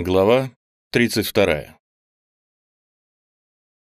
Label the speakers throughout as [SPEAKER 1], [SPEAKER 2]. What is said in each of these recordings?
[SPEAKER 1] Глава 32.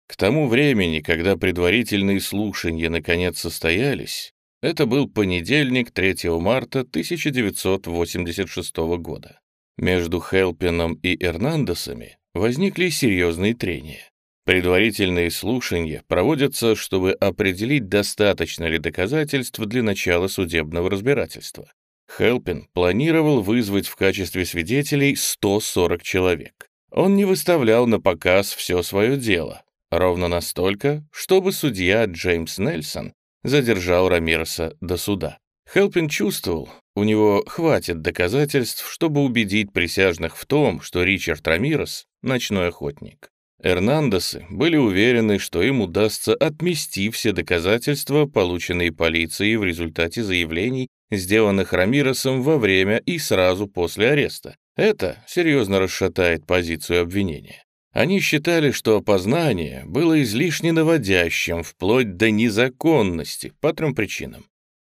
[SPEAKER 1] К тому времени, когда предварительные слушания наконец состоялись, это был понедельник 3 марта 1986 года. Между Хелпином и Эрнандесами возникли серьезные трения. Предварительные слушания проводятся, чтобы определить, достаточно ли доказательств для начала судебного разбирательства. Хелпин планировал вызвать в качестве свидетелей 140 человек. Он не выставлял на показ все свое дело, ровно настолько, чтобы судья Джеймс Нельсон задержал Рамиреса до суда. Хелпин чувствовал, у него хватит доказательств, чтобы убедить присяжных в том, что Ричард Рамирес — ночной охотник. Эрнандесы были уверены, что им удастся отмести все доказательства, полученные полицией в результате заявлений, сделанных Рамиросом во время и сразу после ареста. Это серьезно расшатает позицию обвинения. Они считали, что опознание было излишне наводящим, вплоть до незаконности, по трем причинам.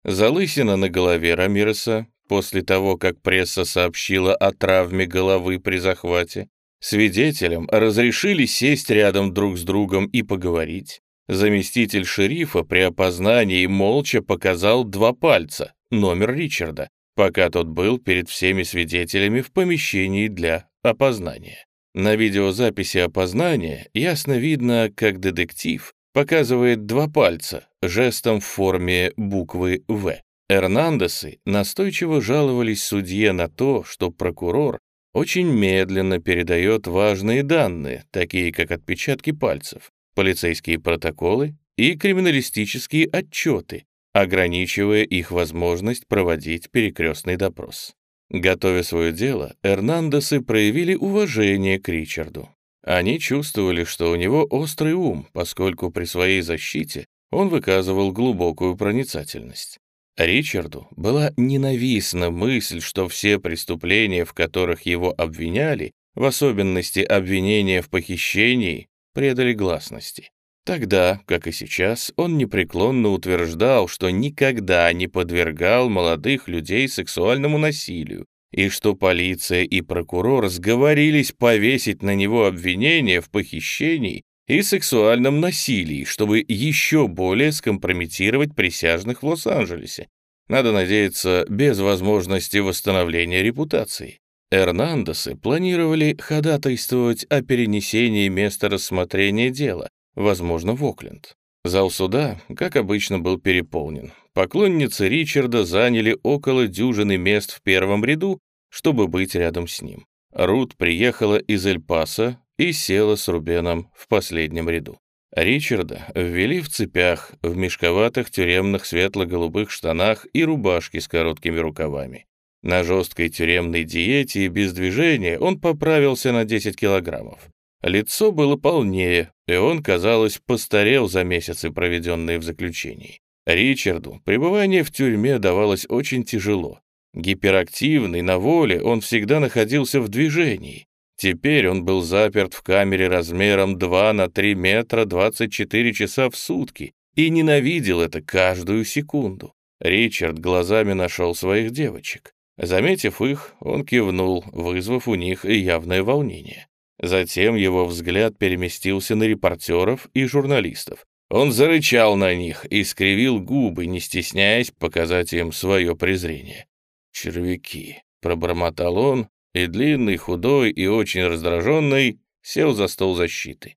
[SPEAKER 1] Залысина на голове Рамироса, после того, как пресса сообщила о травме головы при захвате, Свидетелям разрешили сесть рядом друг с другом и поговорить. Заместитель шерифа при опознании молча показал два пальца, номер Ричарда, пока тот был перед всеми свидетелями в помещении для опознания. На видеозаписи опознания ясно видно, как детектив показывает два пальца жестом в форме буквы «В». Эрнандесы настойчиво жаловались судье на то, что прокурор очень медленно передает важные данные, такие как отпечатки пальцев, полицейские протоколы и криминалистические отчеты, ограничивая их возможность проводить перекрестный допрос. Готовя свое дело, Эрнандесы проявили уважение к Ричарду. Они чувствовали, что у него острый ум, поскольку при своей защите он выказывал глубокую проницательность. Ричарду была ненавистна мысль, что все преступления, в которых его обвиняли, в особенности обвинения в похищении, предали гласности. Тогда, как и сейчас, он непреклонно утверждал, что никогда не подвергал молодых людей сексуальному насилию, и что полиция и прокурор сговорились повесить на него обвинение в похищении и сексуальном насилии, чтобы еще более скомпрометировать присяжных в Лос-Анджелесе. Надо надеяться, без возможности восстановления репутации. Эрнандесы планировали ходатайствовать о перенесении места рассмотрения дела, возможно, в Окленд. Зал суда, как обычно, был переполнен. Поклонницы Ричарда заняли около дюжины мест в первом ряду, чтобы быть рядом с ним. Рут приехала из Эль-Паса, и села с Рубеном в последнем ряду. Ричарда ввели в цепях, в мешковатых тюремных светло-голубых штанах и рубашке с короткими рукавами. На жесткой тюремной диете и без движения он поправился на 10 килограммов. Лицо было полнее, и он, казалось, постарел за месяцы, проведенные в заключении. Ричарду пребывание в тюрьме давалось очень тяжело. Гиперактивный, на воле, он всегда находился в движении. Теперь он был заперт в камере размером 2 на 3 метра 24 часа в сутки и ненавидел это каждую секунду. Ричард глазами нашел своих девочек. Заметив их, он кивнул, вызвав у них явное волнение. Затем его взгляд переместился на репортеров и журналистов. Он зарычал на них и скривил губы, не стесняясь показать им свое презрение. «Червяки», — пробормотал он и длинный, худой и очень раздраженный сел за стол защиты.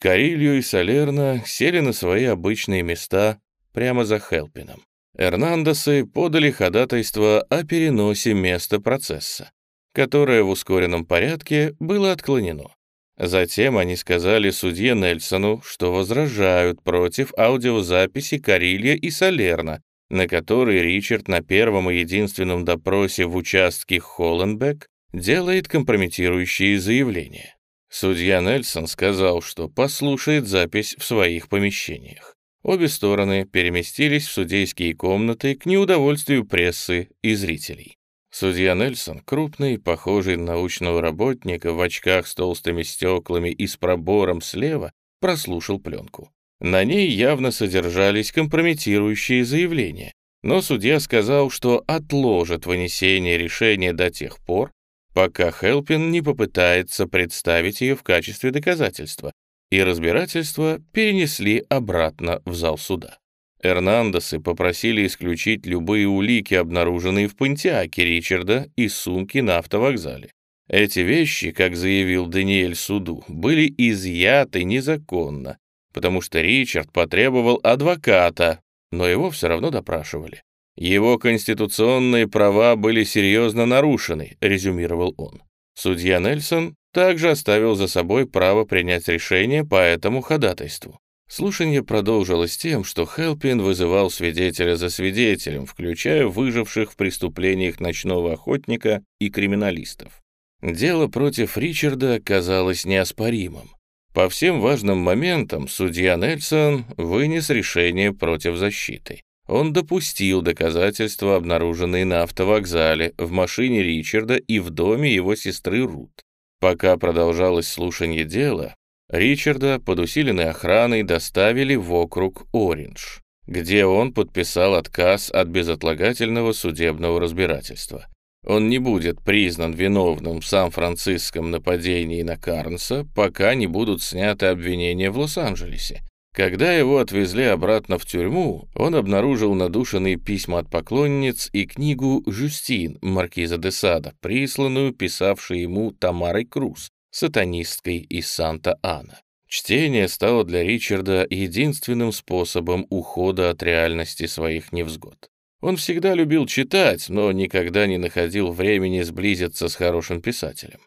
[SPEAKER 1] Карилью и Салерна сели на свои обычные места прямо за Хелпином. Эрнандесы подали ходатайство о переносе места процесса, которое в ускоренном порядке было отклонено. Затем они сказали судье Нельсону, что возражают против аудиозаписи Карилья и Салерна, на которой Ричард на первом и единственном допросе в участке Холленбек делает компрометирующие заявления. Судья Нельсон сказал, что послушает запись в своих помещениях. Обе стороны переместились в судейские комнаты к неудовольствию прессы и зрителей. Судья Нельсон, крупный, похожий на научного работника, в очках с толстыми стеклами и с пробором слева, прослушал пленку. На ней явно содержались компрометирующие заявления, но судья сказал, что отложит вынесение решения до тех пор, пока Хелпин не попытается представить ее в качестве доказательства, и разбирательство перенесли обратно в зал суда. Эрнандесы попросили исключить любые улики, обнаруженные в Пантиаке Ричарда и сумки на автовокзале. Эти вещи, как заявил Даниэль суду, были изъяты незаконно, потому что Ричард потребовал адвоката, но его все равно допрашивали. Его конституционные права были серьезно нарушены, резюмировал он. Судья Нельсон также оставил за собой право принять решение по этому ходатайству. Слушание продолжилось тем, что Хелпин вызывал свидетеля за свидетелем, включая выживших в преступлениях ночного охотника и криминалистов. Дело против Ричарда казалось неоспоримым. По всем важным моментам судья Нельсон вынес решение против защиты. Он допустил доказательства, обнаруженные на автовокзале, в машине Ричарда и в доме его сестры Рут. Пока продолжалось слушание дела, Ричарда под усиленной охраной доставили в округ Ориндж, где он подписал отказ от безотлагательного судебного разбирательства. Он не будет признан виновным в Сан-Франциском нападении на Карнса, пока не будут сняты обвинения в Лос-Анджелесе. Когда его отвезли обратно в тюрьму, он обнаружил надушенные письма от поклонниц и книгу «Жюстин» маркиза де Сада, присланную писавшей ему Тамарой Круз, сатанисткой из Санта-Ана. Чтение стало для Ричарда единственным способом ухода от реальности своих невзгод. Он всегда любил читать, но никогда не находил времени сблизиться с хорошим писателем.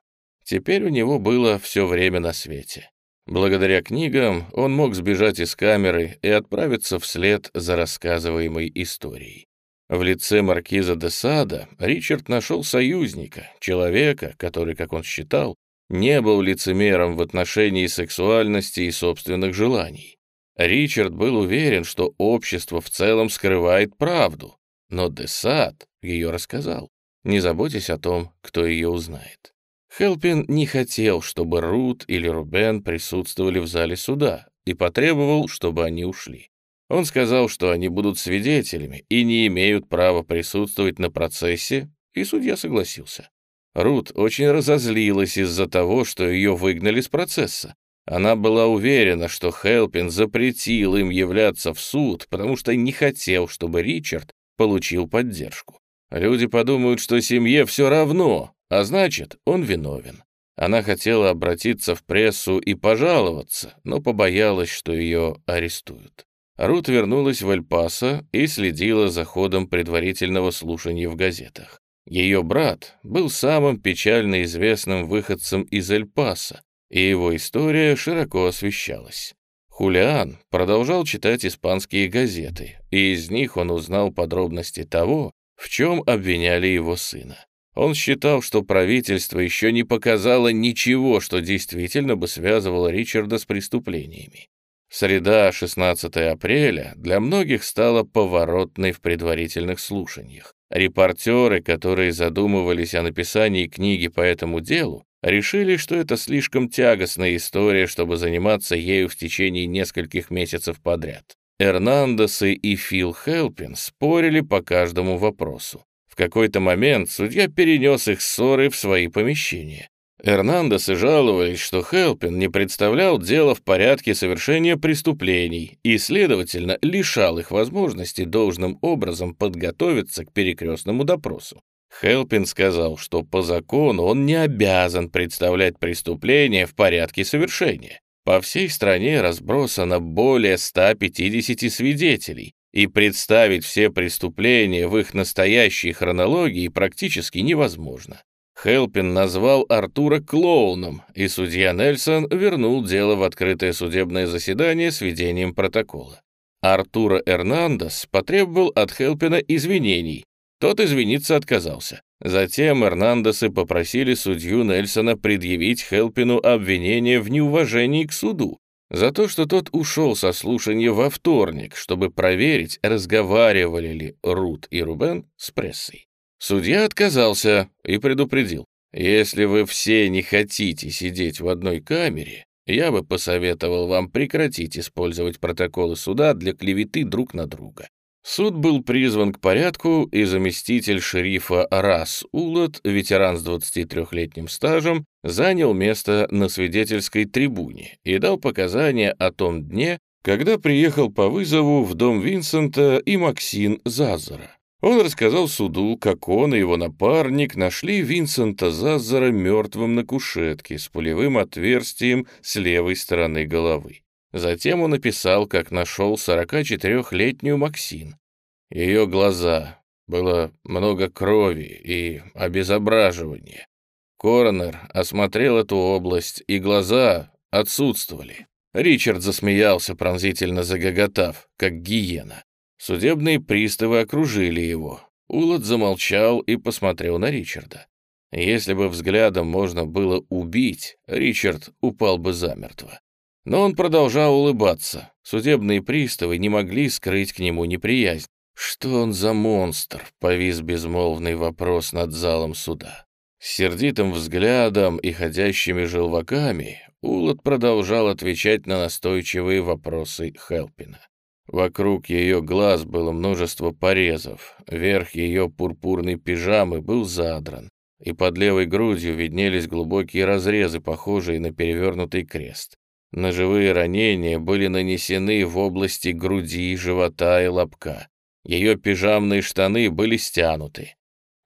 [SPEAKER 1] Теперь у него было все время на свете. Благодаря книгам он мог сбежать из камеры и отправиться вслед за рассказываемой историей. В лице маркиза де Сада Ричард нашел союзника, человека, который, как он считал, не был лицемером в отношении сексуальности и собственных желаний. Ричард был уверен, что общество в целом скрывает правду, но Десад ее рассказал. Не заботьтесь о том, кто ее узнает. Хелпин не хотел, чтобы Рут или Рубен присутствовали в зале суда и потребовал, чтобы они ушли. Он сказал, что они будут свидетелями и не имеют права присутствовать на процессе, и судья согласился. Рут очень разозлилась из-за того, что ее выгнали с процесса. Она была уверена, что Хелпин запретил им являться в суд, потому что не хотел, чтобы Ричард получил поддержку. Люди подумают, что семье все равно, а значит, он виновен. Она хотела обратиться в прессу и пожаловаться, но побоялась, что ее арестуют. Рут вернулась в Эль-Пасо и следила за ходом предварительного слушания в газетах. Ее брат был самым печально известным выходцем из Эль-Пасо, и его история широко освещалась. Хулиан продолжал читать испанские газеты, и из них он узнал подробности того, в чем обвиняли его сына. Он считал, что правительство еще не показало ничего, что действительно бы связывало Ричарда с преступлениями. Среда, 16 апреля, для многих стала поворотной в предварительных слушаниях. Репортеры, которые задумывались о написании книги по этому делу, решили, что это слишком тягостная история, чтобы заниматься ею в течение нескольких месяцев подряд. Эрнандесы и Фил Хелпин спорили по каждому вопросу. В какой-то момент судья перенес их ссоры в свои помещения. Эрнандесы жаловались, что Хелпин не представлял дело в порядке совершения преступлений и, следовательно, лишал их возможности должным образом подготовиться к перекрестному допросу. Хелпин сказал, что по закону он не обязан представлять преступление в порядке совершения. По всей стране разбросано более 150 свидетелей, и представить все преступления в их настоящей хронологии практически невозможно. Хелпин назвал Артура клоуном, и судья Нельсон вернул дело в открытое судебное заседание с ведением протокола. Артура Эрнандес потребовал от Хелпина извинений, тот извиниться отказался. Затем Эрнандесы попросили судью Нельсона предъявить Хелпину обвинение в неуважении к суду за то, что тот ушел со слушания во вторник, чтобы проверить, разговаривали ли Рут и Рубен с прессой. Судья отказался и предупредил, если вы все не хотите сидеть в одной камере, я бы посоветовал вам прекратить использовать протоколы суда для клеветы друг на друга. Суд был призван к порядку, и заместитель шерифа Рас Улот, ветеран с 23-летним стажем, занял место на свидетельской трибуне и дал показания о том дне, когда приехал по вызову в дом Винсента и Максин Зазара. Он рассказал суду, как он и его напарник нашли Винсента Зазара мертвым на кушетке с пулевым отверстием с левой стороны головы. Затем он описал, как нашел 44-летнюю Максин. Ее глаза. Было много крови и обезображивания. Коронер осмотрел эту область, и глаза отсутствовали. Ричард засмеялся, пронзительно загоготав, как гиена. Судебные приставы окружили его. Улот замолчал и посмотрел на Ричарда. Если бы взглядом можно было убить, Ричард упал бы замертво. Но он продолжал улыбаться. Судебные приставы не могли скрыть к нему неприязнь. «Что он за монстр?» — повис безмолвный вопрос над залом суда. С сердитым взглядом и ходящими желваками Улот продолжал отвечать на настойчивые вопросы Хелпина. Вокруг ее глаз было множество порезов, верх ее пурпурной пижамы был задран, и под левой грудью виднелись глубокие разрезы, похожие на перевернутый крест. Ножевые ранения были нанесены в области груди, живота и лобка. Ее пижамные штаны были стянуты.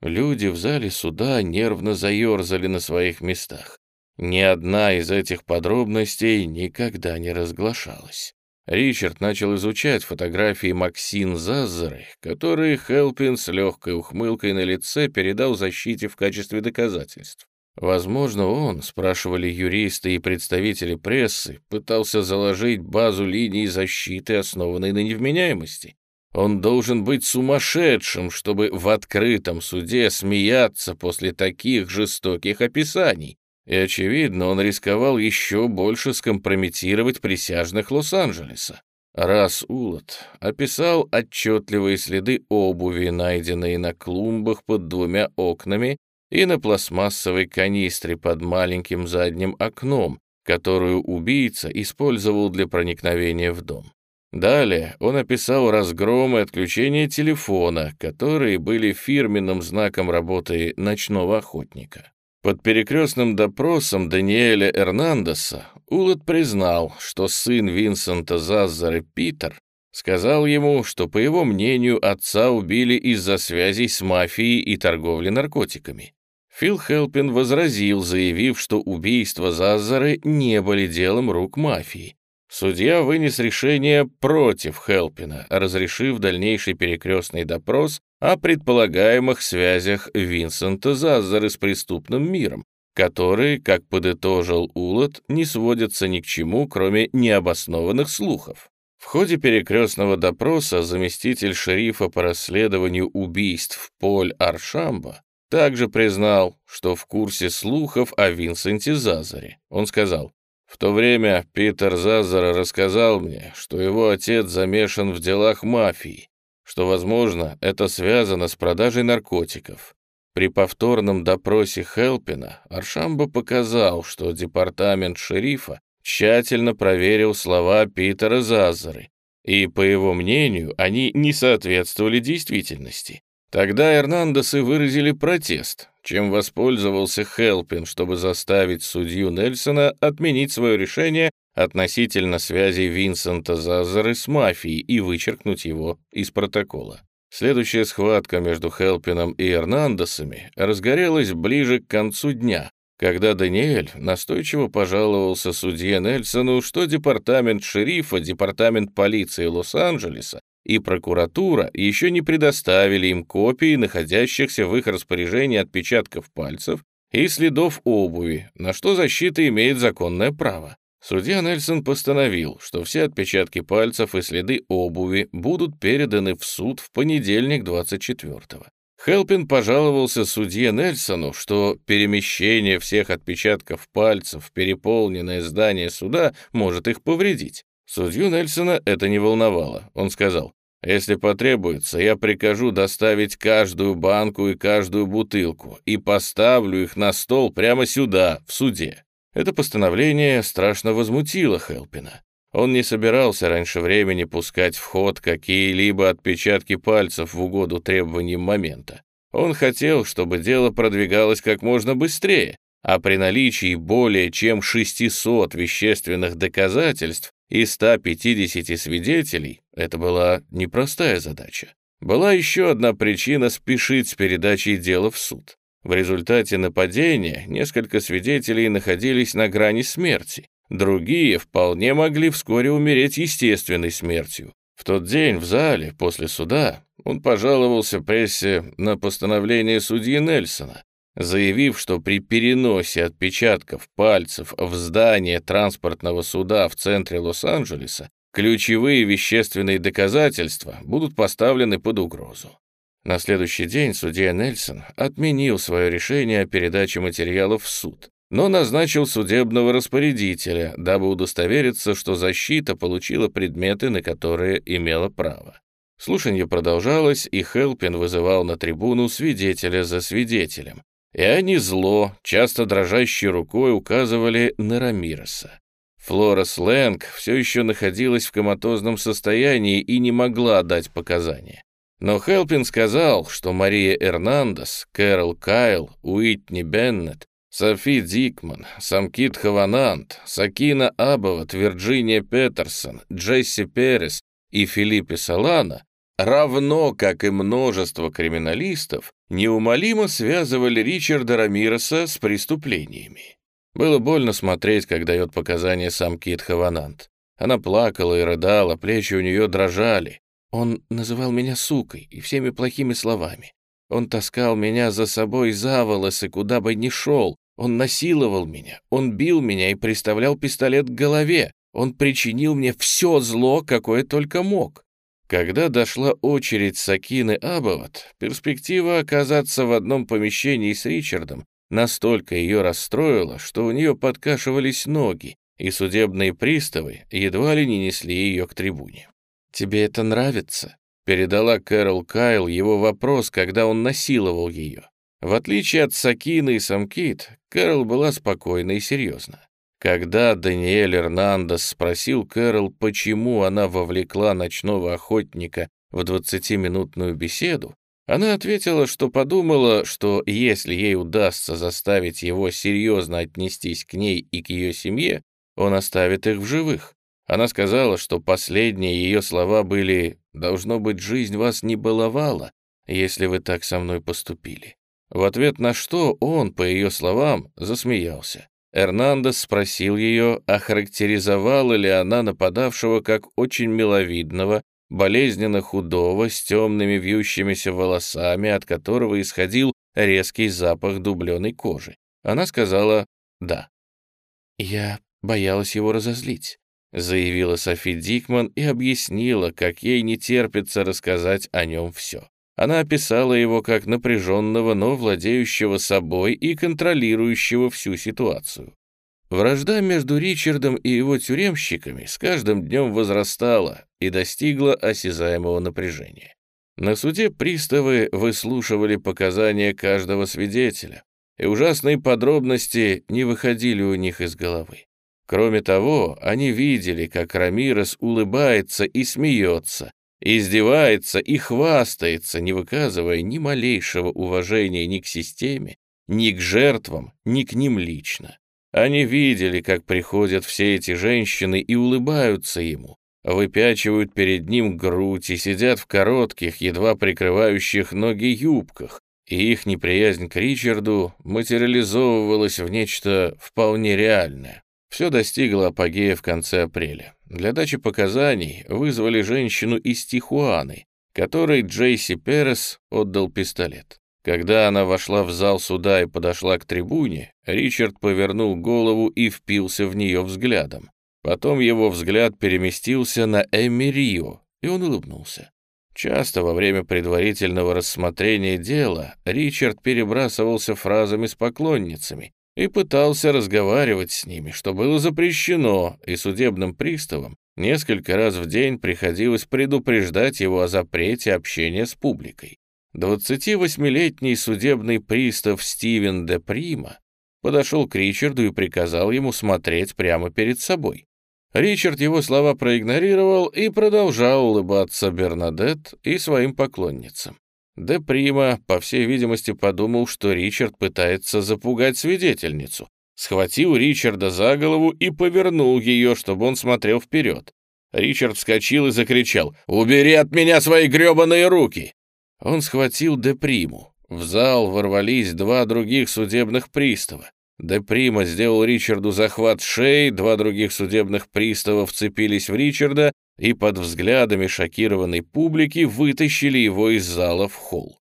[SPEAKER 1] Люди в зале суда нервно заерзали на своих местах. Ни одна из этих подробностей никогда не разглашалась. Ричард начал изучать фотографии Максин Заззеры, которые Хелпин с легкой ухмылкой на лице передал защите в качестве доказательств. Возможно, он, спрашивали юристы и представители прессы, пытался заложить базу линий защиты, основанной на невменяемости. Он должен быть сумасшедшим, чтобы в открытом суде смеяться после таких жестоких описаний. И, очевидно, он рисковал еще больше скомпрометировать присяжных Лос-Анджелеса. Раз Улот описал отчетливые следы обуви, найденные на клумбах под двумя окнами и на пластмассовой канистре под маленьким задним окном, которую убийца использовал для проникновения в дом. Далее он описал разгром и отключение телефона, которые были фирменным знаком работы ночного охотника. Под перекрестным допросом Даниэля Эрнандеса Улот признал, что сын Винсента Заззары Питер сказал ему, что, по его мнению, отца убили из-за связей с мафией и торговли наркотиками. Фил Хелпин возразил, заявив, что убийства Заззары не были делом рук мафии. Судья вынес решение против Хелпина, разрешив дальнейший перекрестный допрос о предполагаемых связях Винсента Заззары с преступным миром, которые, как подытожил Улот, не сводятся ни к чему, кроме необоснованных слухов. В ходе перекрестного допроса заместитель шерифа по расследованию убийств Поль Аршамба также признал, что в курсе слухов о Винсенте Зазаре. Он сказал, в то время Питер Зазара рассказал мне, что его отец замешан в делах мафии, что, возможно, это связано с продажей наркотиков. При повторном допросе Хелпина Аршамбо показал, что департамент шерифа тщательно проверил слова Питера Зазары, и, по его мнению, они не соответствовали действительности. Тогда Эрнандесы выразили протест, чем воспользовался Хелпин, чтобы заставить судью Нельсона отменить свое решение относительно связи Винсента Зазары с мафией и вычеркнуть его из протокола. Следующая схватка между Хелпином и Эрнандесами разгорелась ближе к концу дня, когда Даниэль настойчиво пожаловался судье Нельсону, что департамент шерифа, департамент полиции Лос-Анджелеса и прокуратура еще не предоставили им копии находящихся в их распоряжении отпечатков пальцев и следов обуви, на что защита имеет законное право. Судья Нельсон постановил, что все отпечатки пальцев и следы обуви будут переданы в суд в понедельник 24-го. Хелпин пожаловался судье Нельсону, что перемещение всех отпечатков пальцев в переполненное здание суда может их повредить. Судью Нельсона это не волновало. Он сказал, «Если потребуется, я прикажу доставить каждую банку и каждую бутылку и поставлю их на стол прямо сюда, в суде». Это постановление страшно возмутило Хелпина. Он не собирался раньше времени пускать в ход какие-либо отпечатки пальцев в угоду требованиям момента. Он хотел, чтобы дело продвигалось как можно быстрее, а при наличии более чем 600 вещественных доказательств и 150 свидетелей это была непростая задача. Была еще одна причина спешить с передачей дела в суд. В результате нападения несколько свидетелей находились на грани смерти, другие вполне могли вскоре умереть естественной смертью. В тот день в зале после суда он пожаловался прессе на постановление судьи Нельсона, заявив, что при переносе отпечатков пальцев в здание транспортного суда в центре Лос-Анджелеса ключевые вещественные доказательства будут поставлены под угрозу. На следующий день судья Нельсон отменил свое решение о передаче материалов в суд, но назначил судебного распорядителя, дабы удостовериться, что защита получила предметы, на которые имела право. Слушание продолжалось, и Хелпин вызывал на трибуну свидетеля за свидетелем, и они зло, часто дрожащей рукой указывали на Рамироса. Флорес Лэнг все еще находилась в коматозном состоянии и не могла дать показания. Но Хелпин сказал, что Мария Эрнандес, Кэрол Кайл, Уитни Беннет, Софи Дикман, Самкит Хаванант, Сакина Абоват, Вирджиния Петерсон, Джесси Перес и Филиппе Салана равно как и множество криминалистов, неумолимо связывали Ричарда Рамироса с преступлениями. Было больно смотреть, как дает показания сам Кит Хаванант. Она плакала и рыдала, плечи у нее дрожали. Он называл меня сукой и всеми плохими словами. Он таскал меня за собой за волосы, куда бы ни шел. Он насиловал меня, он бил меня и приставлял пистолет к голове. Он причинил мне все зло, какое только мог. Когда дошла очередь Сакины Абоват, перспектива оказаться в одном помещении с Ричардом настолько ее расстроила, что у нее подкашивались ноги, и судебные приставы едва ли не несли ее к трибуне. «Тебе это нравится?» — передала Кэрол Кайл его вопрос, когда он насиловал ее. В отличие от Сакины и Самкит, Кэрол была спокойна и серьезна. Когда Даниэль Эрнандес спросил Кэрол, почему она вовлекла ночного охотника в двадцатиминутную беседу, она ответила, что подумала, что если ей удастся заставить его серьезно отнестись к ней и к ее семье, он оставит их в живых. Она сказала, что последние ее слова были «Должно быть, жизнь вас не баловала, если вы так со мной поступили». В ответ на что он, по ее словам, засмеялся. Эрнандес спросил ее, охарактеризовала ли она нападавшего как очень миловидного, болезненно худого, с темными вьющимися волосами, от которого исходил резкий запах дубленой кожи. Она сказала «да». «Я боялась его разозлить», — заявила Софи Дикман и объяснила, как ей не терпится рассказать о нем все. Она описала его как напряженного, но владеющего собой и контролирующего всю ситуацию. Вражда между Ричардом и его тюремщиками с каждым днем возрастала и достигла осязаемого напряжения. На суде приставы выслушивали показания каждого свидетеля, и ужасные подробности не выходили у них из головы. Кроме того, они видели, как Рамирес улыбается и смеется, издевается и хвастается, не выказывая ни малейшего уважения ни к системе, ни к жертвам, ни к ним лично. Они видели, как приходят все эти женщины и улыбаются ему, выпячивают перед ним грудь и сидят в коротких, едва прикрывающих ноги юбках, и их неприязнь к Ричарду материализовывалась в нечто вполне реальное. Все достигло апогея в конце апреля. Для дачи показаний вызвали женщину из Тихуаны, которой Джейси Перес отдал пистолет. Когда она вошла в зал суда и подошла к трибуне, Ричард повернул голову и впился в нее взглядом. Потом его взгляд переместился на Эми Рио, и он улыбнулся. Часто во время предварительного рассмотрения дела Ричард перебрасывался фразами с поклонницами, и пытался разговаривать с ними, что было запрещено, и судебным приставам несколько раз в день приходилось предупреждать его о запрете общения с публикой. 28-летний судебный пристав Стивен де Прима подошел к Ричарду и приказал ему смотреть прямо перед собой. Ричард его слова проигнорировал и продолжал улыбаться Бернадет и своим поклонницам. Де Прима, по всей видимости, подумал, что Ричард пытается запугать свидетельницу. Схватил Ричарда за голову и повернул ее, чтобы он смотрел вперед. Ричард вскочил и закричал «Убери от меня свои гребаные руки!» Он схватил Де Приму. В зал ворвались два других судебных пристава. Де Прима сделал Ричарду захват шеи, два других судебных пристава вцепились в Ричарда и под взглядами шокированной публики вытащили его из зала в холл.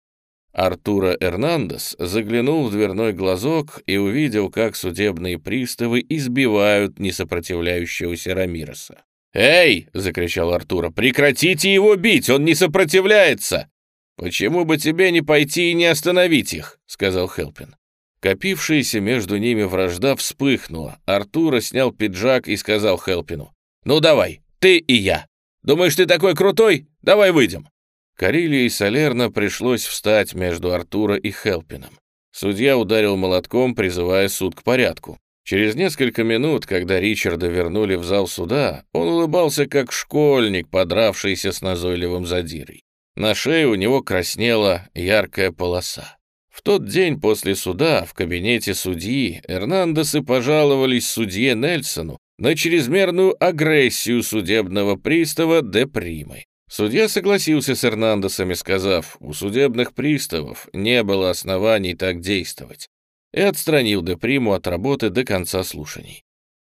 [SPEAKER 1] Артура Эрнандес заглянул в дверной глазок и увидел, как судебные приставы избивают несопротивляющегося Рамиреса. «Эй!» — закричал Артура. «Прекратите его бить! Он не сопротивляется!» «Почему бы тебе не пойти и не остановить их?» — сказал Хелпин. Копившаяся между ними вражда вспыхнула. Артура снял пиджак и сказал Хелпину. «Ну давай, ты и я. Думаешь, ты такой крутой? Давай выйдем». Карелии и Салерно пришлось встать между Артура и Хелпином. Судья ударил молотком, призывая суд к порядку. Через несколько минут, когда Ричарда вернули в зал суда, он улыбался как школьник, подравшийся с назойливым задирой. На шее у него краснела яркая полоса. В тот день после суда в кабинете судьи Эрнандесы пожаловались судье Нельсону на чрезмерную агрессию судебного пристава де Примы. Судья согласился с Эрнандесами, сказав, у судебных приставов не было оснований так действовать, и отстранил де Приму от работы до конца слушаний.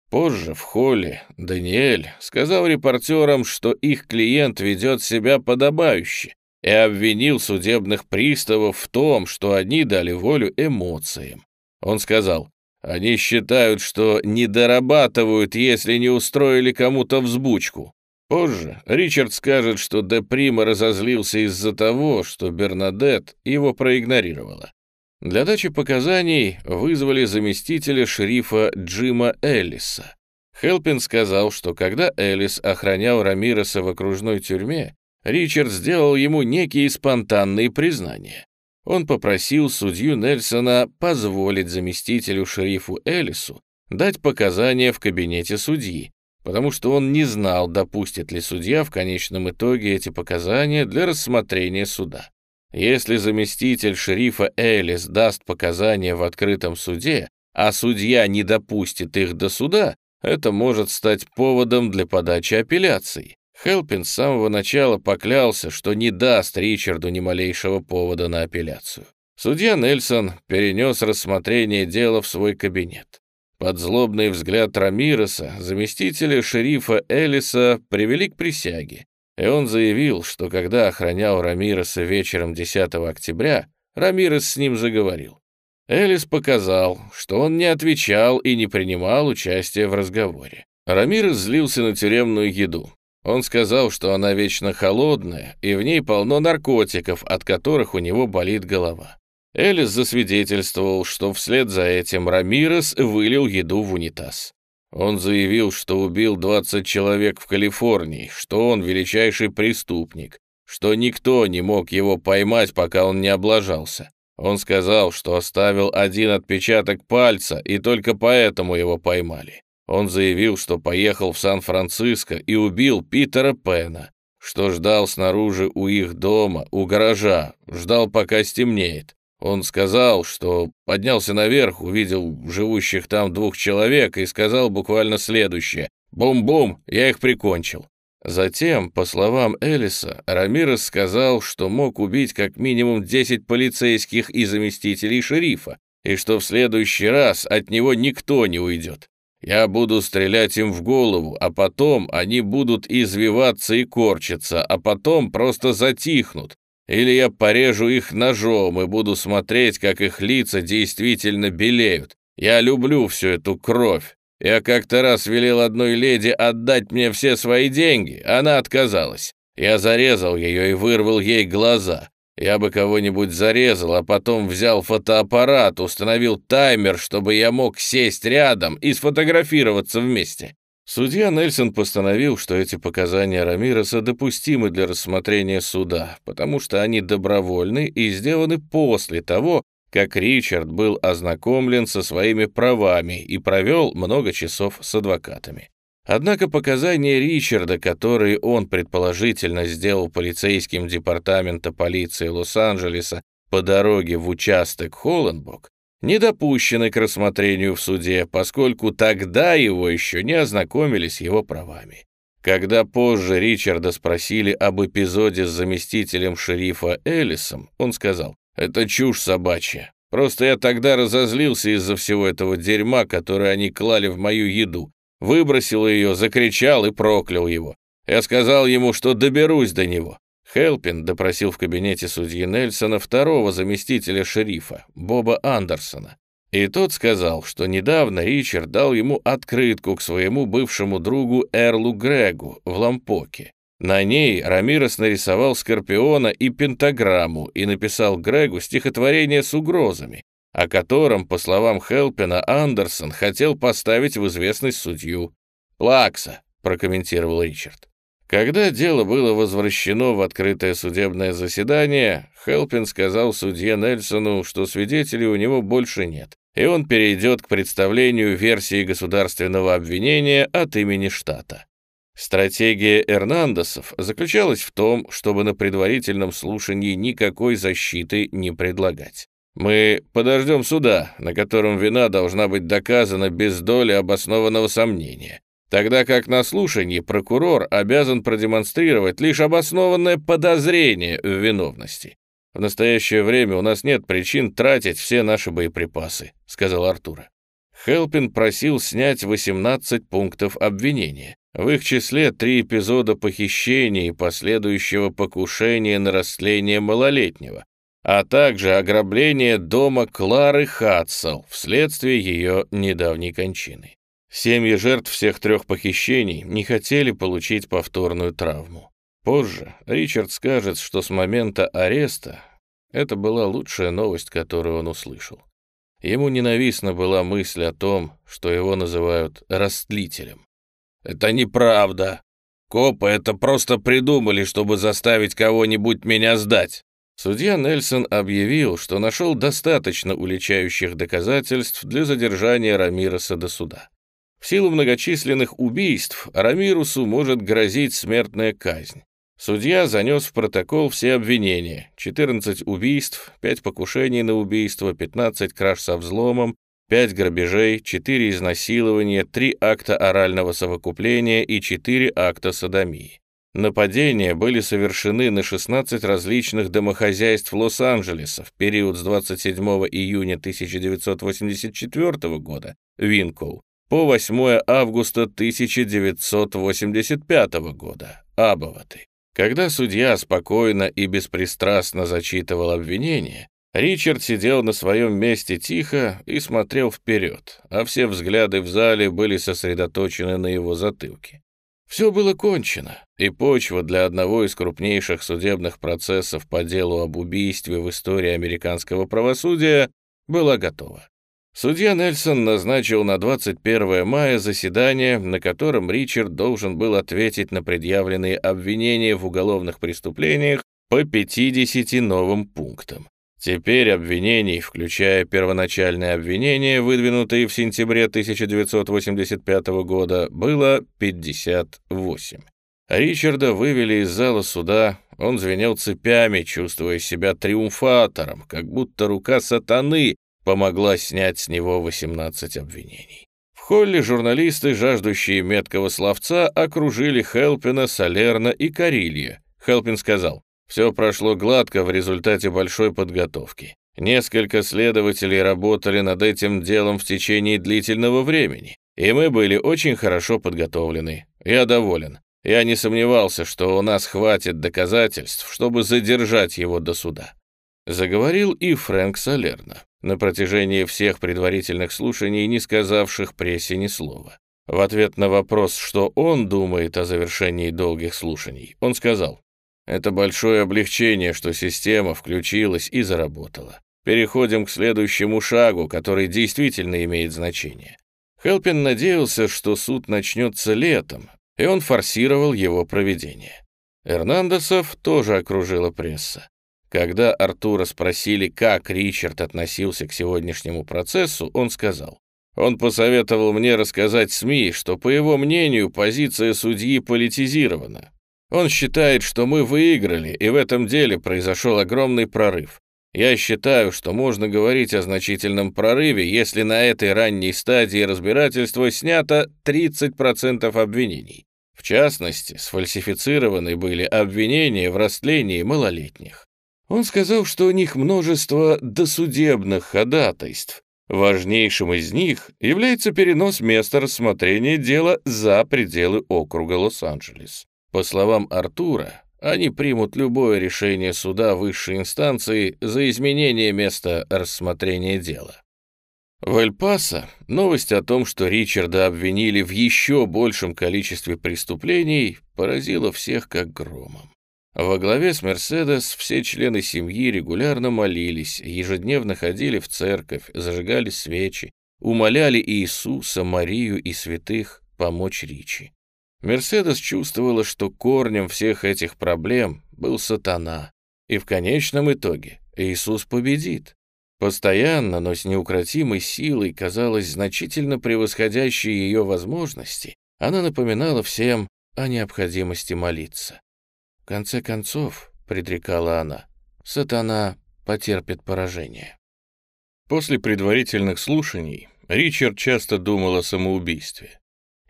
[SPEAKER 1] Позже в холле Даниэль сказал репортерам, что их клиент ведет себя подобающе, и обвинил судебных приставов в том, что они дали волю эмоциям. Он сказал, они считают, что не дорабатывают, если не устроили кому-то взбучку. Позже Ричард скажет, что Де Прима разозлился из-за того, что Бернадет его проигнорировала. Для дачи показаний вызвали заместителя шерифа Джима Эллиса. Хелпин сказал, что когда Эллис охранял Рамиреса в окружной тюрьме, Ричард сделал ему некие спонтанные признания. Он попросил судью Нельсона позволить заместителю шерифу Элису дать показания в кабинете судьи, потому что он не знал, допустит ли судья в конечном итоге эти показания для рассмотрения суда. Если заместитель шерифа Элис даст показания в открытом суде, а судья не допустит их до суда, это может стать поводом для подачи апелляции. Хелпин с самого начала поклялся, что не даст Ричарду ни малейшего повода на апелляцию. Судья Нельсон перенес рассмотрение дела в свой кабинет. Под злобный взгляд Рамиреса заместители шерифа Элиса привели к присяге, и он заявил, что когда охранял Рамиреса вечером 10 октября, Рамирес с ним заговорил. Элис показал, что он не отвечал и не принимал участия в разговоре. Рамирес злился на тюремную еду. Он сказал, что она вечно холодная, и в ней полно наркотиков, от которых у него болит голова. Элис засвидетельствовал, что вслед за этим Рамирес вылил еду в унитаз. Он заявил, что убил 20 человек в Калифорнии, что он величайший преступник, что никто не мог его поймать, пока он не облажался. Он сказал, что оставил один отпечаток пальца, и только поэтому его поймали. Он заявил, что поехал в Сан-Франциско и убил Питера Пена, что ждал снаружи у их дома, у гаража, ждал, пока стемнеет. Он сказал, что поднялся наверх, увидел живущих там двух человек и сказал буквально следующее «Бум-бум, я их прикончил». Затем, по словам Элиса, Рамирес сказал, что мог убить как минимум 10 полицейских и заместителей шерифа, и что в следующий раз от него никто не уйдет. Я буду стрелять им в голову, а потом они будут извиваться и корчиться, а потом просто затихнут. Или я порежу их ножом и буду смотреть, как их лица действительно белеют. Я люблю всю эту кровь. Я как-то раз велел одной леди отдать мне все свои деньги, она отказалась. Я зарезал ее и вырвал ей глаза. Я бы кого-нибудь зарезал, а потом взял фотоаппарат, установил таймер, чтобы я мог сесть рядом и сфотографироваться вместе. Судья Нельсон постановил, что эти показания Рамиреса допустимы для рассмотрения суда, потому что они добровольны и сделаны после того, как Ричард был ознакомлен со своими правами и провел много часов с адвокатами. Однако показания Ричарда, которые он предположительно сделал полицейским департамента полиции Лос-Анджелеса по дороге в участок Холленбок, не допущены к рассмотрению в суде, поскольку тогда его еще не ознакомили с его правами. Когда позже Ричарда спросили об эпизоде с заместителем шерифа Эллисом, он сказал, «Это чушь собачья. Просто я тогда разозлился из-за всего этого дерьма, которое они клали в мою еду. Выбросил ее, закричал и проклял его. Я сказал ему, что доберусь до него. Хелпин допросил в кабинете судьи Нельсона второго заместителя шерифа, Боба Андерсона. И тот сказал, что недавно Ричард дал ему открытку к своему бывшему другу Эрлу Грегу в Лампоке. На ней Рамирес нарисовал Скорпиона и пентаграмму и написал Грегу стихотворение с угрозами, о котором, по словам Хелпина, Андерсон хотел поставить в известность судью. «Плакса», — прокомментировал Ричард. Когда дело было возвращено в открытое судебное заседание, Хелпин сказал судье Нельсону, что свидетелей у него больше нет, и он перейдет к представлению версии государственного обвинения от имени штата. Стратегия Эрнандесов заключалась в том, чтобы на предварительном слушании никакой защиты не предлагать. Мы подождем суда, на котором вина должна быть доказана без доли обоснованного сомнения, тогда как на слушании прокурор обязан продемонстрировать лишь обоснованное подозрение в виновности. «В настоящее время у нас нет причин тратить все наши боеприпасы», — сказал Артура. Хелпин просил снять 18 пунктов обвинения. В их числе три эпизода похищения и последующего покушения на растление малолетнего, а также ограбление дома Клары Хатсел вследствие ее недавней кончины. Семьи жертв всех трех похищений не хотели получить повторную травму. Позже Ричард скажет, что с момента ареста это была лучшая новость, которую он услышал. Ему ненавистна была мысль о том, что его называют «растлителем». «Это неправда. Копы это просто придумали, чтобы заставить кого-нибудь меня сдать. Судья Нельсон объявил, что нашел достаточно уличающих доказательств для задержания Рамироса до суда. В силу многочисленных убийств Рамирусу может грозить смертная казнь. Судья занес в протокол все обвинения. 14 убийств, 5 покушений на убийство, 15 краж со взломом, 5 грабежей, 4 изнасилования, 3 акта орального совокупления и 4 акта садомии. Нападения были совершены на 16 различных домохозяйств Лос-Анджелеса в период с 27 июня 1984 года, Винкоу, по 8 августа 1985 года, Абоваты. Когда судья спокойно и беспристрастно зачитывал обвинения, Ричард сидел на своем месте тихо и смотрел вперед, а все взгляды в зале были сосредоточены на его затылке. Все было кончено, и почва для одного из крупнейших судебных процессов по делу об убийстве в истории американского правосудия была готова. Судья Нельсон назначил на 21 мая заседание, на котором Ричард должен был ответить на предъявленные обвинения в уголовных преступлениях по 50 новым пунктам. Теперь обвинений, включая первоначальные обвинения, выдвинутые в сентябре 1985 года, было 58. Ричарда вывели из зала суда, он звенел цепями, чувствуя себя триумфатором, как будто рука сатаны помогла снять с него 18 обвинений. В холле журналисты, жаждущие меткого словца, окружили Хелпина, Солерна и Карилья. Хелпин сказал, все прошло гладко в результате большой подготовки. Несколько следователей работали над этим делом в течение длительного времени, и мы были очень хорошо подготовлены. Я доволен. Я не сомневался, что у нас хватит доказательств, чтобы задержать его до суда. Заговорил и Фрэнк Салерно, на протяжении всех предварительных слушаний, не сказавших прессе ни слова. В ответ на вопрос, что он думает о завершении долгих слушаний, он сказал, это большое облегчение, что система включилась и заработала. Переходим к следующему шагу, который действительно имеет значение. Хелпин надеялся, что суд начнется летом, и он форсировал его проведение. Эрнандесов тоже окружила пресса. Когда Артура спросили, как Ричард относился к сегодняшнему процессу, он сказал, Он посоветовал мне рассказать СМИ, что, по его мнению, позиция судьи политизирована. Он считает, что мы выиграли, и в этом деле произошел огромный прорыв. Я считаю, что можно говорить о значительном прорыве, если на этой ранней стадии разбирательства снято 30% обвинений. В частности, сфальсифицированы были обвинения в растлении малолетних. Он сказал, что у них множество досудебных ходатайств. Важнейшим из них является перенос места рассмотрения дела за пределы округа Лос-Анджелес. По словам Артура, они примут любое решение суда высшей инстанции за изменение места рассмотрения дела. В Эль-Пасо новость о том, что Ричарда обвинили в еще большем количестве преступлений, поразила всех как громом. Во главе с Мерседес все члены семьи регулярно молились, ежедневно ходили в церковь, зажигали свечи, умоляли Иисуса, Марию и святых помочь Ричи. Мерседес чувствовала, что корнем всех этих проблем был сатана, и в конечном итоге Иисус победит. Постоянно, но с неукротимой силой, казалось, значительно превосходящей ее возможности, она напоминала всем о необходимости молиться конце концов, — предрекала она, — сатана потерпит поражение. После предварительных слушаний Ричард часто думал о самоубийстве.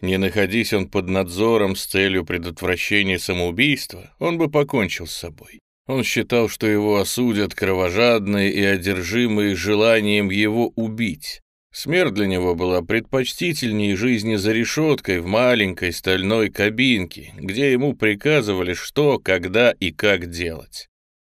[SPEAKER 1] Не находись он под надзором с целью предотвращения самоубийства, он бы покончил с собой. Он считал, что его осудят кровожадные и одержимые желанием его убить. Смерть для него была предпочтительнее жизни за решеткой в маленькой стальной кабинке, где ему приказывали, что, когда и как делать.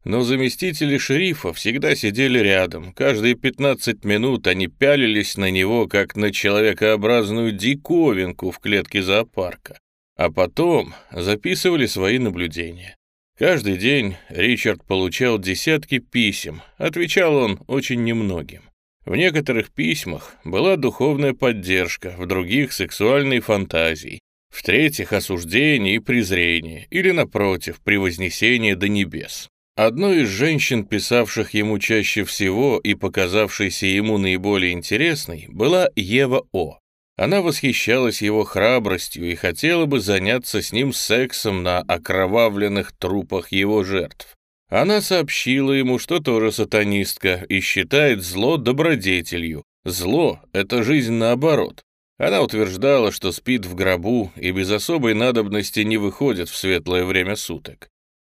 [SPEAKER 1] Но заместители шерифа всегда сидели рядом. Каждые 15 минут они пялились на него, как на человекообразную диковинку в клетке зоопарка. А потом записывали свои наблюдения. Каждый день Ричард получал десятки писем. Отвечал он очень немногим. В некоторых письмах была духовная поддержка, в других — сексуальные фантазии, в-третьих — осуждение и презрение, или, напротив, превознесение до небес. Одной из женщин, писавших ему чаще всего и показавшейся ему наиболее интересной, была Ева О. Она восхищалась его храбростью и хотела бы заняться с ним сексом на окровавленных трупах его жертв. Она сообщила ему, что тоже сатанистка и считает зло добродетелью. Зло — это жизнь наоборот. Она утверждала, что спит в гробу и без особой надобности не выходит в светлое время суток.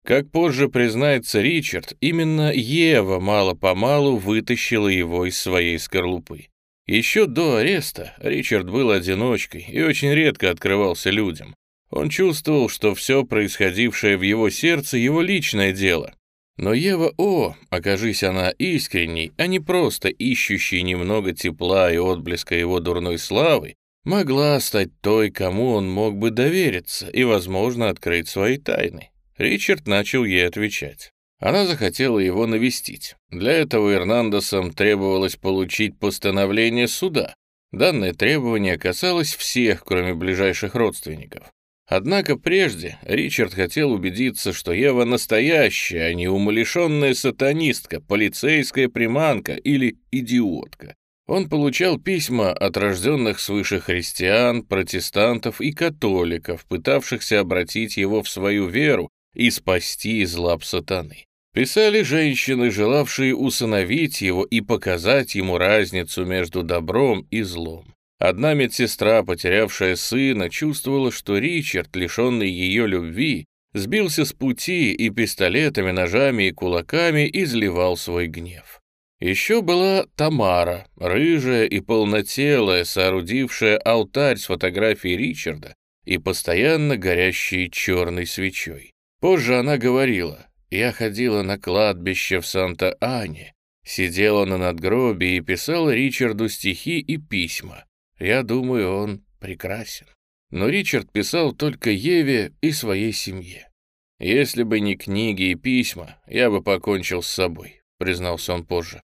[SPEAKER 1] Как позже признается Ричард, именно Ева мало-помалу вытащила его из своей скорлупы. Еще до ареста Ричард был одиночкой и очень редко открывался людям. Он чувствовал, что все происходившее в его сердце — его личное дело, но Ева О, окажись она искренней, а не просто ищущей немного тепла и отблеска его дурной славы, могла стать той, кому он мог бы довериться и, возможно, открыть свои тайны. Ричард начал ей отвечать. Она захотела его навестить. Для этого Эрнандесам требовалось получить постановление суда. Данное требование касалось всех, кроме ближайших родственников. Однако прежде Ричард хотел убедиться, что Ева настоящая, а не умалишенная сатанистка, полицейская приманка или идиотка. Он получал письма от рожденных свыше христиан, протестантов и католиков, пытавшихся обратить его в свою веру и спасти из лап сатаны. Писали женщины, желавшие усыновить его и показать ему разницу между добром и злом. Одна медсестра, потерявшая сына, чувствовала, что Ричард, лишенный ее любви, сбился с пути и пистолетами, ножами и кулаками изливал свой гнев. Еще была Тамара, рыжая и полнотелая, соорудившая алтарь с фотографией Ричарда и постоянно горящей черной свечой. Позже она говорила, «Я ходила на кладбище в Санта-Ане, сидела на надгробии и писала Ричарду стихи и письма. Я думаю, он прекрасен. Но Ричард писал только Еве и своей семье. «Если бы не книги и письма, я бы покончил с собой», — признался он позже.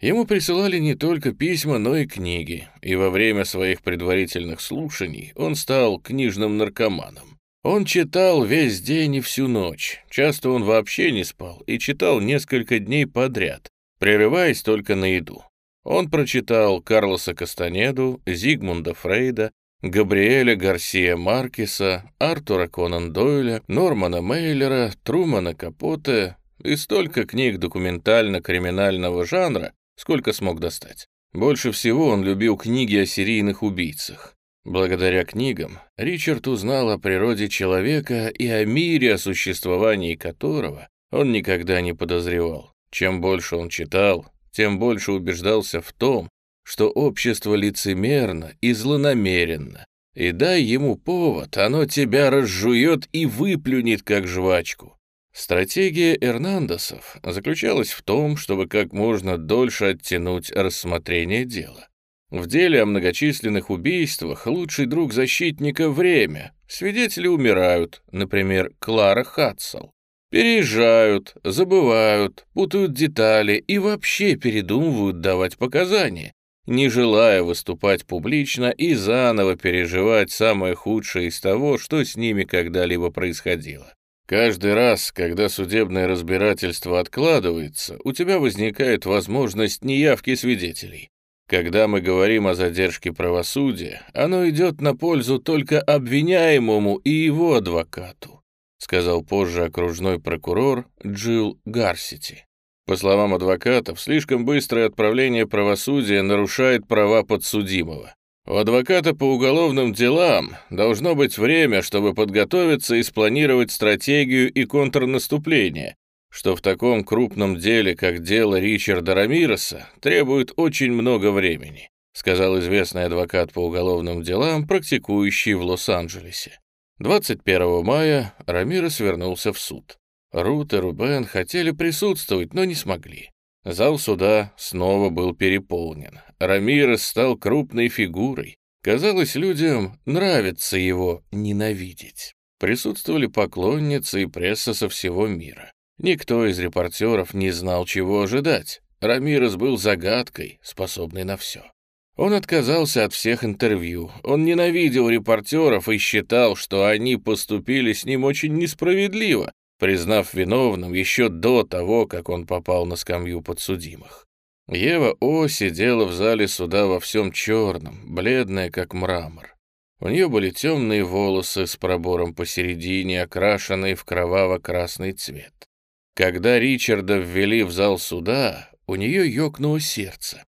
[SPEAKER 1] Ему присылали не только письма, но и книги, и во время своих предварительных слушаний он стал книжным наркоманом. Он читал весь день и всю ночь, часто он вообще не спал и читал несколько дней подряд, прерываясь только на еду. Он прочитал Карлоса Кастанеду, Зигмунда Фрейда, Габриэля Гарсия Маркеса, Артура Конан Дойля, Нормана Мейлера, Трумана Капоте и столько книг документально-криминального жанра, сколько смог достать. Больше всего он любил книги о серийных убийцах. Благодаря книгам Ричард узнал о природе человека и о мире, о существовании которого он никогда не подозревал. Чем больше он читал, тем больше убеждался в том, что общество лицемерно и злонамеренно, и дай ему повод, оно тебя разжует и выплюнет, как жвачку. Стратегия Эрнандесов заключалась в том, чтобы как можно дольше оттянуть рассмотрение дела. В деле о многочисленных убийствах лучший друг защитника — время. Свидетели умирают, например, Клара Хатсел. Переезжают, забывают, путают детали и вообще передумывают давать показания, не желая выступать публично и заново переживать самое худшее из того, что с ними когда-либо происходило. Каждый раз, когда судебное разбирательство откладывается, у тебя возникает возможность неявки свидетелей. Когда мы говорим о задержке правосудия, оно идет на пользу только обвиняемому и его адвокату, сказал позже окружной прокурор Джилл Гарсити. По словам адвокатов, слишком быстрое отправление правосудия нарушает права подсудимого. У адвоката по уголовным делам должно быть время, чтобы подготовиться и спланировать стратегию и контрнаступление, что в таком крупном деле, как дело Ричарда Рамироса, требует очень много времени, сказал известный адвокат по уголовным делам, практикующий в Лос-Анджелесе. 21 мая Рамирос вернулся в суд. Рут и Рубен хотели присутствовать, но не смогли. Зал суда снова был переполнен. Рамирес стал крупной фигурой. Казалось, людям нравится его ненавидеть. Присутствовали поклонницы и пресса со всего мира. Никто из репортеров не знал, чего ожидать. Рамирес был загадкой, способной на все. Он отказался от всех интервью. Он ненавидел репортеров и считал, что они поступили с ним очень несправедливо, признав виновным еще до того, как он попал на скамью подсудимых. Ева О. сидела в зале суда во всем черном, бледная, как мрамор. У нее были темные волосы с пробором посередине, окрашенные в кроваво-красный цвет. Когда Ричарда ввели в зал суда, у нее ёкнуло сердце.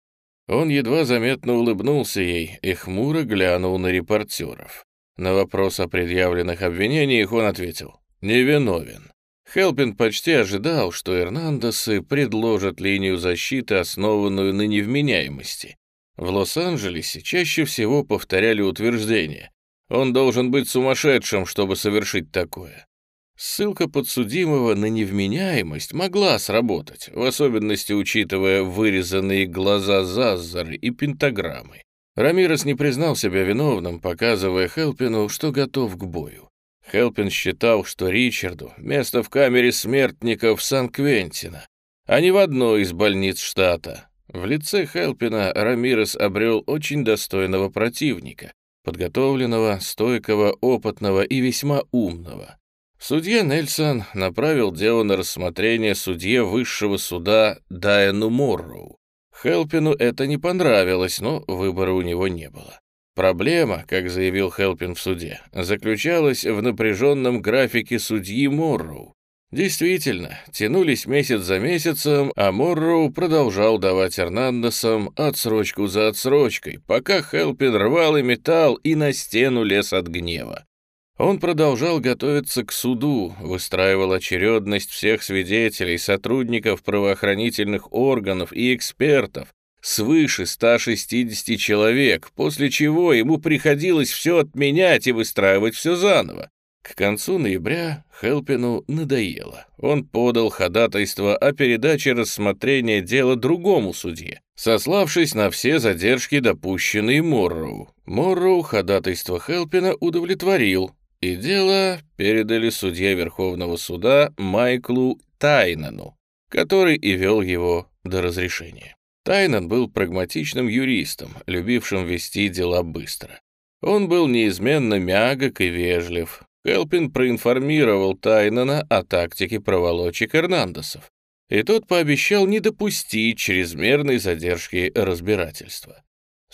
[SPEAKER 1] Он едва заметно улыбнулся ей и хмуро глянул на репортеров. На вопрос о предъявленных обвинениях он ответил «невиновен». Хелпин почти ожидал, что Эрнандесы предложат линию защиты, основанную на невменяемости. В Лос-Анджелесе чаще всего повторяли утверждение «он должен быть сумасшедшим, чтобы совершить такое». Ссылка подсудимого на невменяемость могла сработать, в особенности учитывая вырезанные глаза Заззары и пентаграммы. Рамирес не признал себя виновным, показывая Хелпину, что готов к бою. Хелпин считал, что Ричарду место в камере смертников Сан-Квентина, а не в одной из больниц штата. В лице Хелпина Рамирес обрел очень достойного противника, подготовленного, стойкого, опытного и весьма умного. Судья Нельсон направил дело на рассмотрение судье высшего суда Дайану Морроу. Хелпину это не понравилось, но выбора у него не было. Проблема, как заявил Хелпин в суде, заключалась в напряженном графике судьи Морроу. Действительно, тянулись месяц за месяцем, а Морроу продолжал давать Эрнандесам отсрочку за отсрочкой, пока Хелпин рвал и металл и на стену лез от гнева. Он продолжал готовиться к суду, выстраивал очередность всех свидетелей, сотрудников правоохранительных органов и экспертов, свыше 160 человек, после чего ему приходилось все отменять и выстраивать все заново. К концу ноября Хелпину надоело. Он подал ходатайство о передаче рассмотрения дела другому судье, сославшись на все задержки, допущенные Морроу. Морроу ходатайство Хелпина удовлетворил, и дело передали судье Верховного суда Майклу Тайнану, который и вел его до разрешения. Тайнан был прагматичным юристом, любившим вести дела быстро. Он был неизменно мягок и вежлив. Хелпин проинформировал Тайнана о тактике проволочек Эрнандесов. и тот пообещал не допустить чрезмерной задержки разбирательства.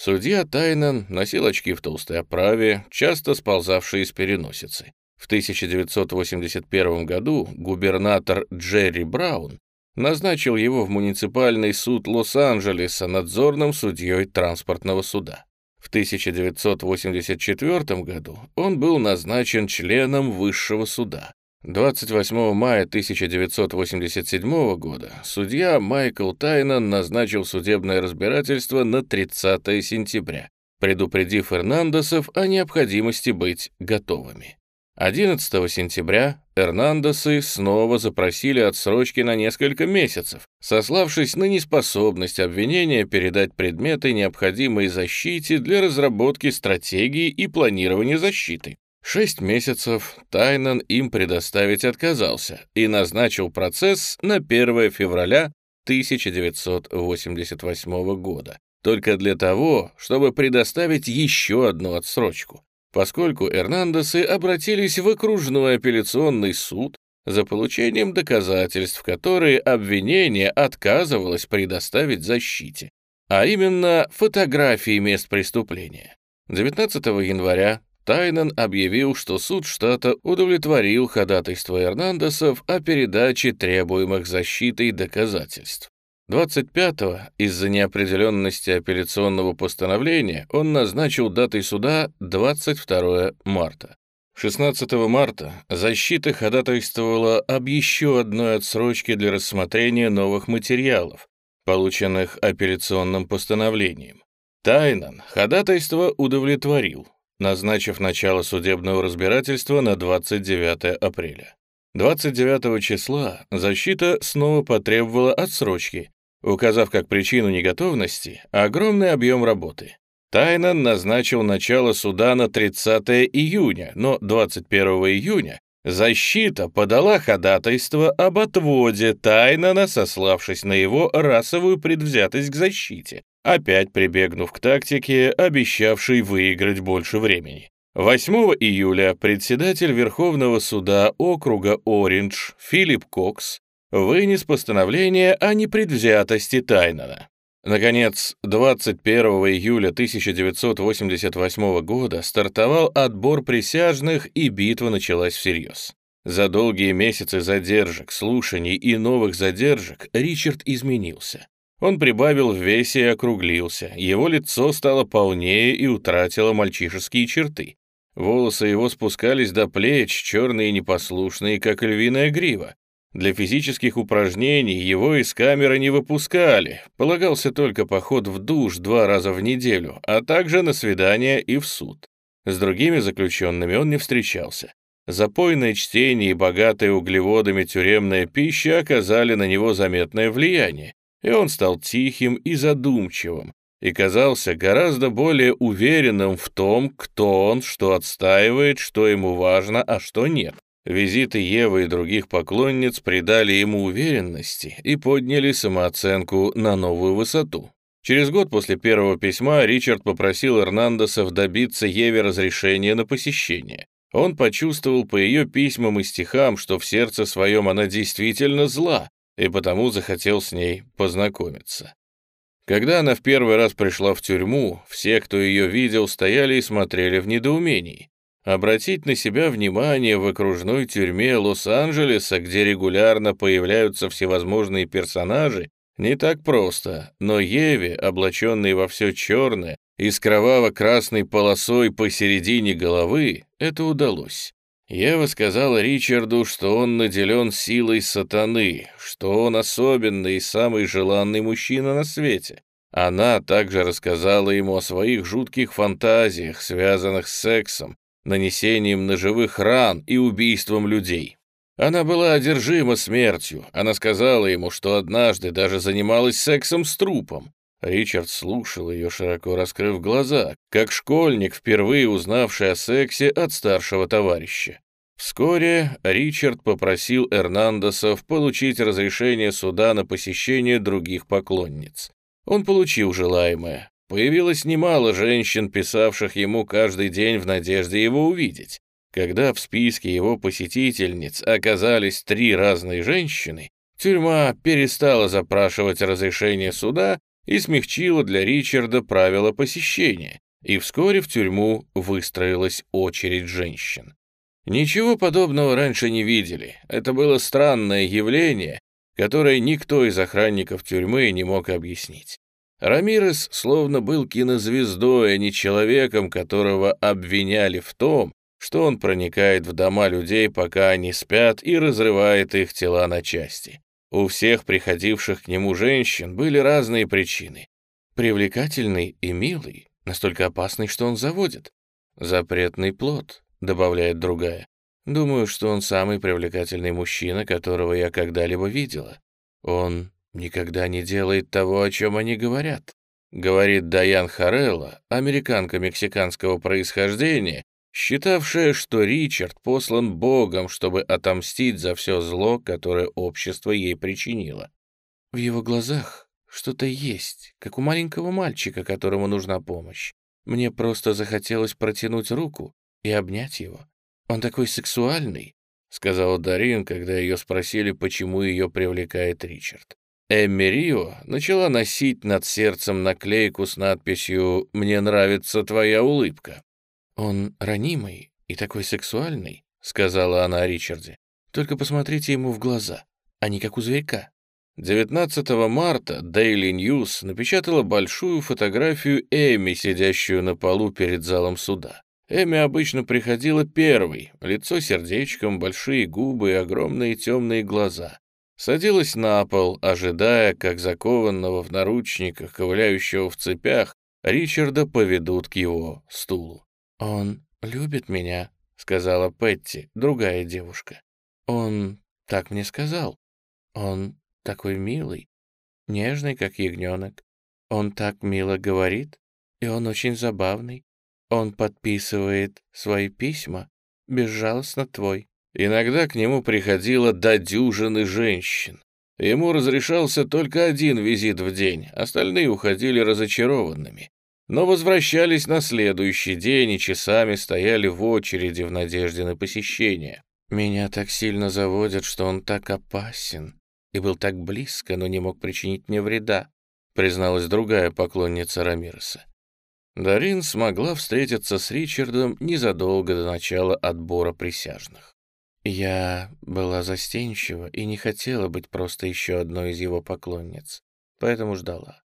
[SPEAKER 1] Судья Тайнан носил очки в толстой оправе, часто сползавшие с переносицы. В 1981 году губернатор Джерри Браун назначил его в муниципальный суд Лос-Анджелеса надзорным судьей транспортного суда. В 1984 году он был назначен членом высшего суда. 28 мая 1987 года судья Майкл Тайнан назначил судебное разбирательство на 30 сентября, предупредив Эрнандесов о необходимости быть готовыми. 11 сентября Эрнандесы снова запросили отсрочки на несколько месяцев, сославшись на неспособность обвинения передать предметы, необходимые защите для разработки стратегии и планирования защиты. Шесть месяцев Тайнан им предоставить отказался и назначил процесс на 1 февраля 1988 года, только для того, чтобы предоставить еще одну отсрочку, поскольку Эрнандесы обратились в окружной апелляционный суд за получением доказательств, которые обвинение отказывалось предоставить защите, а именно фотографии мест преступления. 19 января Тайнан объявил, что суд штата удовлетворил ходатайство Эрнандесов о передаче требуемых защитой доказательств. 25-го, из-за неопределенности апелляционного постановления, он назначил датой суда 22 марта. 16 марта защита ходатайствовала об еще одной отсрочке для рассмотрения новых материалов, полученных апелляционным постановлением. Тайнан ходатайство удовлетворил, назначив начало судебного разбирательства на 29 апреля. 29 числа защита снова потребовала отсрочки, указав как причину неготовности огромный объем работы. Тайнан назначил начало суда на 30 июня, но 21 июня защита подала ходатайство об отводе Тайнана, сославшись на его расовую предвзятость к защите, опять прибегнув к тактике, обещавшей выиграть больше времени. 8 июля председатель Верховного суда округа Ориндж Филипп Кокс вынес постановление о непредвзятости Тайнана. Наконец, 21 июля 1988 года стартовал отбор присяжных, и битва началась всерьез. За долгие месяцы задержек, слушаний и новых задержек Ричард изменился. Он прибавил в весе и округлился, его лицо стало полнее и утратило мальчишеские черты. Волосы его спускались до плеч, черные и непослушные, как львиная грива. Для физических упражнений его из камеры не выпускали, полагался только поход в душ два раза в неделю, а также на свидания и в суд. С другими заключенными он не встречался. Запойное чтение и богатая углеводами тюремная пища оказали на него заметное влияние, и он стал тихим и задумчивым, и казался гораздо более уверенным в том, кто он, что отстаивает, что ему важно, а что нет. Визиты Евы и других поклонниц придали ему уверенности и подняли самооценку на новую высоту. Через год после первого письма Ричард попросил Эрнандесов добиться Еве разрешения на посещение. Он почувствовал по ее письмам и стихам, что в сердце своем она действительно зла, и потому захотел с ней познакомиться. Когда она в первый раз пришла в тюрьму, все, кто ее видел, стояли и смотрели в недоумении. Обратить на себя внимание в окружной тюрьме Лос-Анджелеса, где регулярно появляются всевозможные персонажи, не так просто, но Еве, облаченной во все черное и с кроваво-красной полосой посередине головы, это удалось. Ева сказала Ричарду, что он наделен силой сатаны, что он особенный и самый желанный мужчина на свете. Она также рассказала ему о своих жутких фантазиях, связанных с сексом, нанесением ножевых ран и убийством людей. Она была одержима смертью. Она сказала ему, что однажды даже занималась сексом с трупом. Ричард слушал ее, широко раскрыв глаза, как школьник, впервые узнавший о сексе от старшего товарища. Вскоре Ричард попросил Эрнандесов получить разрешение суда на посещение других поклонниц. Он получил желаемое. Появилось немало женщин, писавших ему каждый день в надежде его увидеть. Когда в списке его посетительниц оказались три разные женщины, Тюрьма перестала запрашивать разрешение суда и смягчила для Ричарда правила посещения, и вскоре в тюрьму выстроилась очередь женщин. Ничего подобного раньше не видели. Это было странное явление, которое никто из охранников тюрьмы не мог объяснить. Рамирес словно был кинозвездой, а не человеком, которого обвиняли в том, что он проникает в дома людей, пока они спят, и разрывает их тела на части. У всех приходивших к нему женщин были разные причины. Привлекательный и милый, настолько опасный, что он заводит. Запретный плод, добавляет другая. Думаю, что он самый привлекательный мужчина, которого я когда-либо видела. Он никогда не делает того, о чем они говорят. Говорит Даян Харелла, американка мексиканского происхождения, считавшая, что Ричард послан Богом, чтобы отомстить за все зло, которое общество ей причинило. В его глазах что-то есть, как у маленького мальчика, которому нужна помощь. Мне просто захотелось протянуть руку и обнять его. Он такой сексуальный, — сказала Дарин, когда ее спросили, почему ее привлекает Ричард. Эмми Рио начала носить над сердцем наклейку с надписью «Мне нравится твоя улыбка». «Он ранимый и такой сексуальный», — сказала она о Ричарде. «Только посмотрите ему в глаза, они как у зверька». 19 марта Daily News напечатала большую фотографию Эми, сидящую на полу перед залом суда. Эми обычно приходила первой, лицо сердечком, большие губы и огромные темные глаза. Садилась на пол, ожидая, как закованного в наручниках, ковыляющего в цепях, Ричарда поведут к его стулу. «Он любит меня», — сказала Петти, другая девушка. «Он так мне сказал. Он такой милый, нежный, как ягненок. Он так мило говорит, и он очень забавный. Он подписывает свои письма, безжалостно твой». Иногда к нему приходило до дюжины женщин. Ему разрешался только один визит в день, остальные уходили разочарованными но возвращались на следующий день и часами стояли в очереди в надежде на посещение. Меня так сильно заводят, что он так опасен и был так близко, но не мог причинить мне вреда, призналась другая поклонница Рамиреса. Дарин смогла встретиться с Ричардом незадолго до начала отбора присяжных. Я была застенчива и не хотела быть просто еще одной из его поклонниц, поэтому ждала.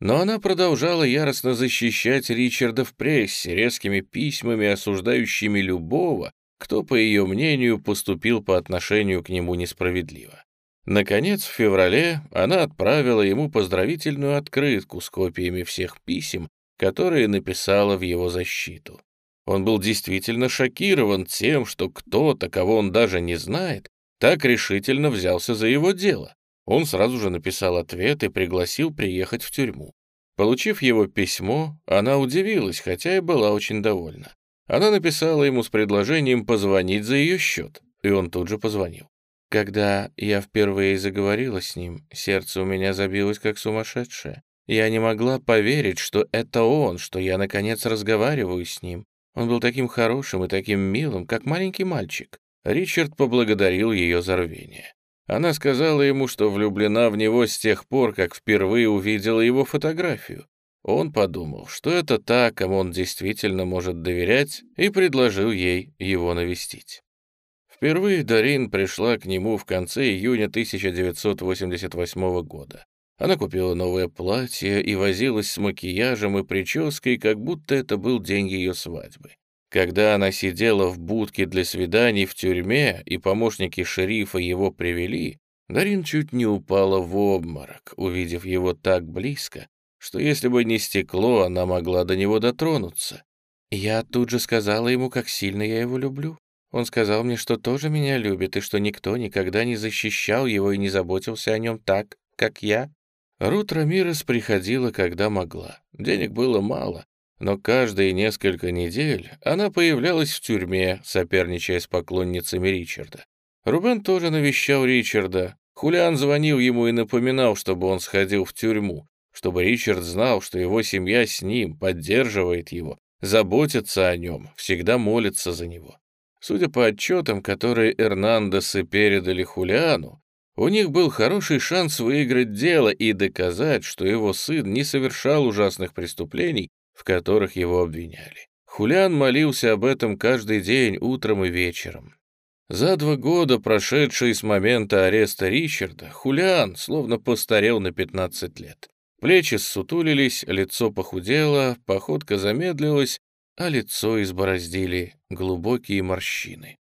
[SPEAKER 1] Но она продолжала яростно защищать Ричарда в прессе, резкими письмами, осуждающими любого, кто, по ее мнению, поступил по отношению к нему несправедливо. Наконец, в феврале она отправила ему поздравительную открытку с копиями всех писем, которые написала в его защиту. Он был действительно шокирован тем, что кто-то, кого он даже не знает, так решительно взялся за его дело. Он сразу же написал ответ и пригласил приехать в тюрьму. Получив его письмо, она удивилась, хотя и была очень довольна. Она написала ему с предложением позвонить за ее счет, и он тут же позвонил. Когда я впервые заговорила с ним, сердце у меня забилось как сумасшедшее. Я не могла поверить, что это он, что я, наконец, разговариваю с ним. Он был таким хорошим и таким милым, как маленький мальчик. Ричард поблагодарил ее за рвение. Она сказала ему, что влюблена в него с тех пор, как впервые увидела его фотографию. Он подумал, что это та, кому он действительно может доверять, и предложил ей его навестить. Впервые Дарин пришла к нему в конце июня 1988 года. Она купила новое платье и возилась с макияжем и прической, как будто это был день ее свадьбы. Когда она сидела в будке для свиданий в тюрьме, и помощники шерифа его привели, Дарин чуть не упала в обморок, увидев его так близко, что если бы не стекло, она могла до него дотронуться. Я тут же сказала ему, как сильно я его люблю. Он сказал мне, что тоже меня любит, и что никто никогда не защищал его и не заботился о нем так, как я. Рут Рамирес приходила, когда могла. Денег было мало, но каждые несколько недель она появлялась в тюрьме, соперничая с поклонницами Ричарда. Рубен тоже навещал Ричарда. Хулиан звонил ему и напоминал, чтобы он сходил в тюрьму, чтобы Ричард знал, что его семья с ним, поддерживает его, заботится о нем, всегда молится за него. Судя по отчетам, которые Эрнандесы передали Хулиану, У них был хороший шанс выиграть дело и доказать, что его сын не совершал ужасных преступлений, в которых его обвиняли. Хулиан молился об этом каждый день, утром и вечером. За два года, прошедшие с момента ареста Ричарда, Хулиан словно постарел на 15 лет. Плечи ссутулились, лицо похудело, походка замедлилась, а лицо избороздили глубокие морщины.